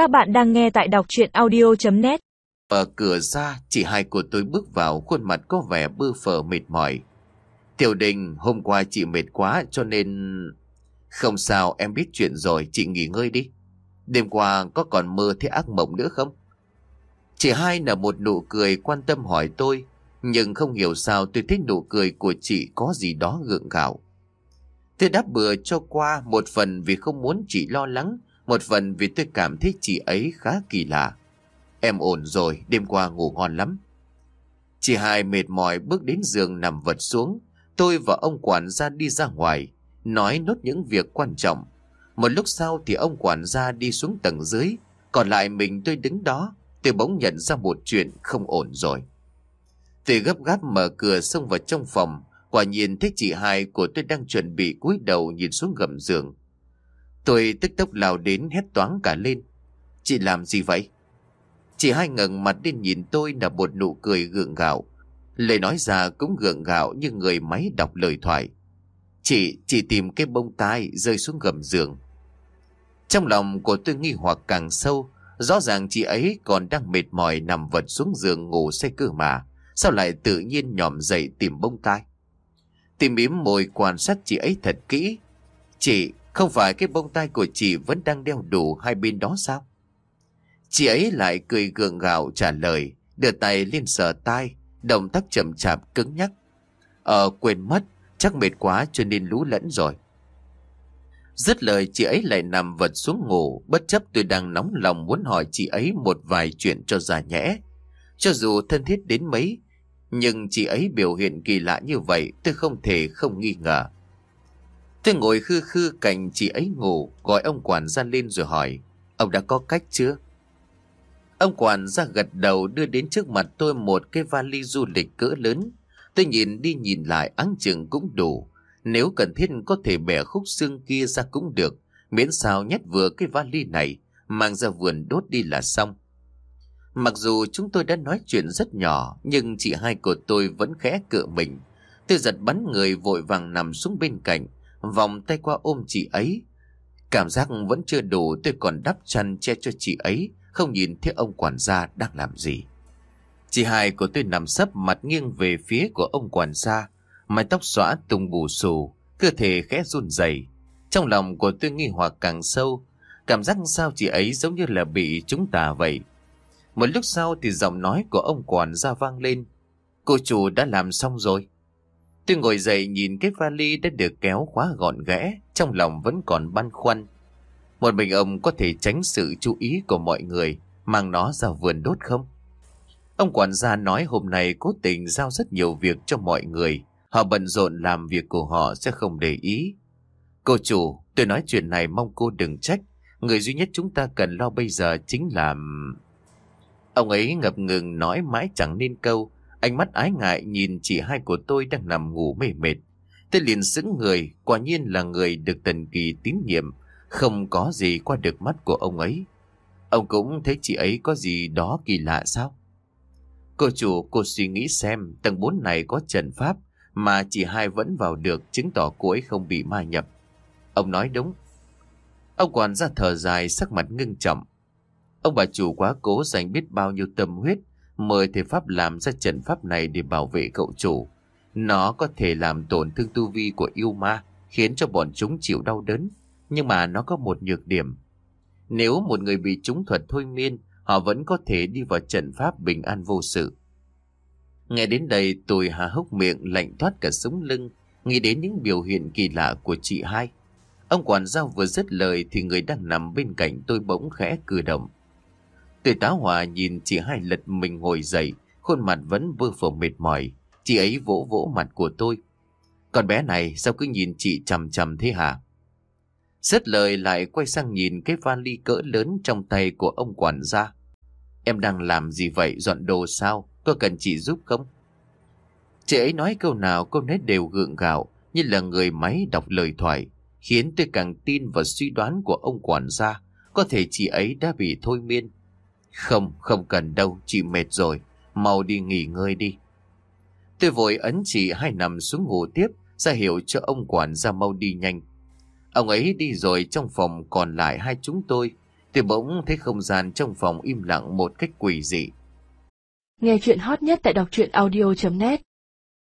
Các bạn đang nghe tại đọc chuyện audio.net Ở cửa ra, chị hai của tôi bước vào, khuôn mặt có vẻ bư phờ mệt mỏi. Tiểu đình, hôm qua chị mệt quá cho nên... Không sao, em biết chuyện rồi, chị nghỉ ngơi đi. Đêm qua có còn mơ thấy ác mộng nữa không? Chị hai nở một nụ cười quan tâm hỏi tôi, nhưng không hiểu sao tôi thấy nụ cười của chị có gì đó gượng gạo. Tôi đáp bừa cho qua một phần vì không muốn chị lo lắng, một phần vì tôi cảm thấy chị ấy khá kỳ lạ. Em ổn rồi, đêm qua ngủ ngon lắm. Chị hai mệt mỏi bước đến giường nằm vật xuống. Tôi và ông quản gia đi ra ngoài, nói nốt những việc quan trọng. Một lúc sau thì ông quản gia đi xuống tầng dưới, còn lại mình tôi đứng đó, tôi bỗng nhận ra một chuyện không ổn rồi. Tôi gấp gáp mở cửa xông vào trong phòng, quả nhiên thấy chị hai của tôi đang chuẩn bị cúi đầu nhìn xuống gầm giường. Tôi tức tốc lao đến hét toáng cả lên. Chị làm gì vậy? Chị hai ngẩng mặt lên nhìn tôi là một nụ cười gượng gạo. Lời nói ra cũng gượng gạo như người máy đọc lời thoại. Chị, chị tìm cái bông tai rơi xuống gầm giường. Trong lòng của tôi nghi hoặc càng sâu, rõ ràng chị ấy còn đang mệt mỏi nằm vật xuống giường ngủ say cơ mà. Sao lại tự nhiên nhòm dậy tìm bông tai? Tìm mím môi quan sát chị ấy thật kỹ. Chị, không phải cái bông tai của chị vẫn đang đeo đủ hai bên đó sao? Chị ấy lại cười gượng gạo trả lời, đưa tay lên sờ tai, động tác chậm chạp cứng nhắc. Ờ, quên mất, chắc mệt quá cho nên lú lẫn rồi. Dứt lời chị ấy lại nằm vật xuống ngủ, bất chấp tôi đang nóng lòng muốn hỏi chị ấy một vài chuyện cho già nhẽ. Cho dù thân thiết đến mấy, nhưng chị ấy biểu hiện kỳ lạ như vậy tôi không thể không nghi ngờ. Tôi ngồi khư khư cạnh chị ấy ngủ, gọi ông quản gia lên rồi hỏi, ông đã có cách chưa? Ông quản gia gật đầu đưa đến trước mặt tôi một cái vali du lịch cỡ lớn. Tôi nhìn đi nhìn lại áng chừng cũng đủ. Nếu cần thiết có thể bẻ khúc xương kia ra cũng được, miễn sao nhét vừa cái vali này, mang ra vườn đốt đi là xong. Mặc dù chúng tôi đã nói chuyện rất nhỏ, nhưng chị hai của tôi vẫn khẽ cựa mình. Tôi giật bắn người vội vàng nằm xuống bên cạnh, vòng tay qua ôm chị ấy. Cảm giác vẫn chưa đủ tôi còn đắp chăn che cho chị ấy, không nhìn thấy ông quản gia đang làm gì. Chị hai của tôi nằm sấp mặt nghiêng về phía của ông quản gia, mái tóc xõa tung bù xù, cơ thể khẽ run rẩy. Trong lòng của tôi nghi hoặc càng sâu, cảm giác sao chị ấy giống như là bị chúng ta vậy. Một lúc sau thì giọng nói của ông quản gia vang lên. Cô chủ đã làm xong rồi. Tôi ngồi dậy nhìn cái vali đã được kéo khóa gọn ghẽ, trong lòng vẫn còn băn khoăn. Một mình ông có thể tránh sự chú ý của mọi người, mang nó ra vườn đốt không? Ông quản gia nói hôm nay cố tình giao rất nhiều việc cho mọi người. Họ bận rộn làm việc của họ sẽ không để ý. Cô chủ, tôi nói chuyện này mong cô đừng trách. Người duy nhất chúng ta cần lo bây giờ chính là... Ông ấy ngập ngừng nói mãi chẳng nên câu. Ánh mắt ái ngại nhìn chị hai của tôi đang nằm ngủ mê mệt. Tôi liền sững người, quả nhiên là người được Tần Kỳ tín nhiệm, không có gì qua được mắt của ông ấy. Ông cũng thấy chị ấy có gì đó kỳ lạ sao? Cô chủ, cô suy nghĩ xem, tầng 4 này có trần pháp, mà chị hai vẫn vào được, chứng tỏ cô ấy không bị ma nhập. Ông nói đúng. Ông quản ra thở dài, sắc mặt ngưng trọng. Ông bà chủ quá cố dành biết bao nhiêu tâm huyết, mời thầy Pháp làm ra trận pháp này để bảo vệ cậu chủ. Nó có thể làm tổn thương tu vi của yêu ma, khiến cho bọn chúng chịu đau đớn. Nhưng mà nó có một nhược điểm. Nếu một người bị trúng thuật thôi miên, họ vẫn có thể đi vào trận pháp bình an vô sự. Nghe đến đây tôi hà hốc miệng lạnh thoát cả sống lưng, nghĩ đến những biểu hiện kỳ lạ của chị hai. Ông quản giao vừa dứt lời thì người đang nằm bên cạnh tôi bỗng khẽ cử động. Tôi táo hòa nhìn chị hai lật mình ngồi dậy, khuôn mặt vẫn vô phở mệt mỏi. Chị ấy vỗ vỗ mặt của tôi. Con bé này sao cứ nhìn chị chầm chầm thế hả? Rất lời lại quay sang nhìn cái vali cỡ lớn trong tay của ông quản gia. Em đang làm gì vậy dọn đồ sao? Có cần chị giúp không? Chị ấy nói câu nào câu nét đều gượng gạo như là người máy đọc lời thoại khiến tôi càng tin vào suy đoán của ông quản gia có thể chị ấy đã bị thôi miên. Không, không cần đâu, chị mệt rồi, mau đi nghỉ ngơi đi. Tôi vội ấn chị hai nằm xuống ngủ tiếp, ra hiệu cho ông quản gia mau đi nhanh. Ông ấy đi rồi trong phòng còn lại hai chúng tôi, Tôi bỗng thấy không gian trong phòng im lặng một cách quỷ dị. Nghe chuyện hot nhất tại đọc truyện audio.net